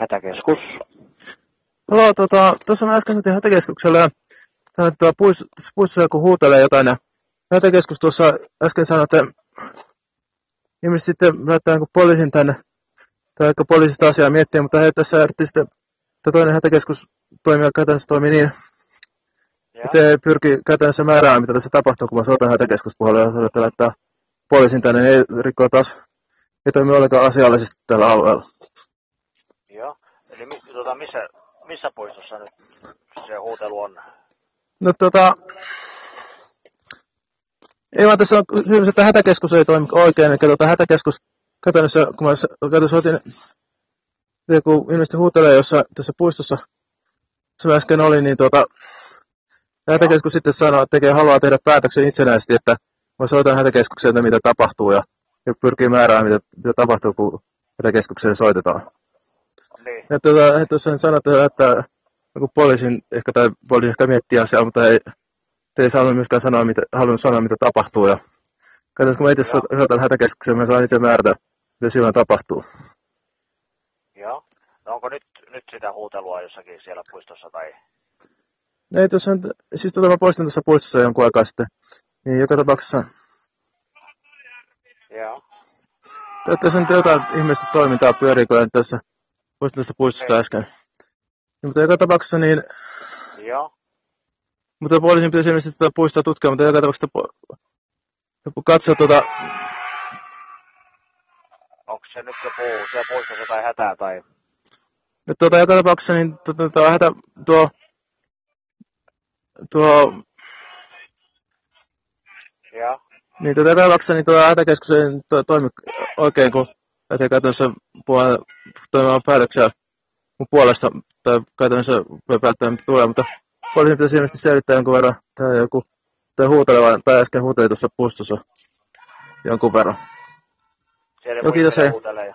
Hätäkeskus. Joo, tota, tuossa mä äsken soitin hätäkeskukselle ja tänne tuo puis, tässä puistossa joku huutelee jotain ja hätäkeskus tuossa äsken sanoi, että ihmiset sitten laittaa jonkun poliisin tänne tai aika poliisista asiaa miettiä, mutta he tässä yritti sitten, että toinen hätäkeskus toimii käytännössä toimii niin, Ja. että he pyrkii käytännössä määräämään, mitä tässä tapahtuu, kun mä soitan hätäkeskuspuolelle ja laittaa poliisin tänne, niin ei rikkoo taas, ei toimi ollenkaan asiallisesti tällä alueella. Eli mi, tota, missä, missä puistossa nyt se huutelu on? No tota, ei vaan tässä on kysymys, että hätäkeskus ei toimi oikein, eli tota hätäkeskus käytännössä, kun mä käytännössä otin, joku ilmeisesti huutelee jossa tässä puistossa, se mä äsken oli, niin tota, hätäkeskus sitten sanoo, että tekee, haluaa tehdä päätöksen itsenäisesti, että mä soitan hätäkeskukseen, että mitä tapahtuu ja, ja pyrkii määräämään, mitä, mitä tapahtuu, kun hätäkeskukseen soitetaan. Niin. Ja tuota, he tuossa sanoi, että, joku poliisin, ehkä, tai poliisi ehkä miettii asiaa, mutta ei, ei saanut myöskään sanoa, mitä, halunnut sanoa, mitä tapahtuu. Ja katsotaan, kun mä itse soitan hätäkeskukseen, mä saan itse määrätä, mitä silloin tapahtuu. Joo. No onko nyt, nyt sitä huutelua jossakin siellä puistossa tai... No ei tuossa, siis tota mä poistin tuossa puistossa jonkun aikaa sitten. Niin joka tapauksessa, Joo. tässä nyt jotain ihmeellistä toimintaa pyörii nyt tässä tuosta puistosta Ei. äsken. Niin, mutta joka tapauksessa niin, Joo. mutta poliisin pitäisi ilmeisesti tätä puistoa tutkia, mutta joka tapauksessa po- joku katsoo tuota, Onko se nyt joku siellä puistossa jotain hätää tai... Nyt tuota, joka tapauksessa niin tuo, tuo, hätä, tuo, tuo, Joo. niin tuota, joka tapauksessa niin tuo hätäkeskus ei to, toimi oikein, kun lähtee käytännössä puolella toimimaan päätöksiä mun puolesta, tai käytännössä päättää mitä tulee, mutta poliisin pitäisi ilmeisesti selvittää jonkun verran, tai joku, tai huuteleva, tai äsken huuteli tuossa puistossa jonkun verran. Siellä Joo, kiitos, hei. huutelee.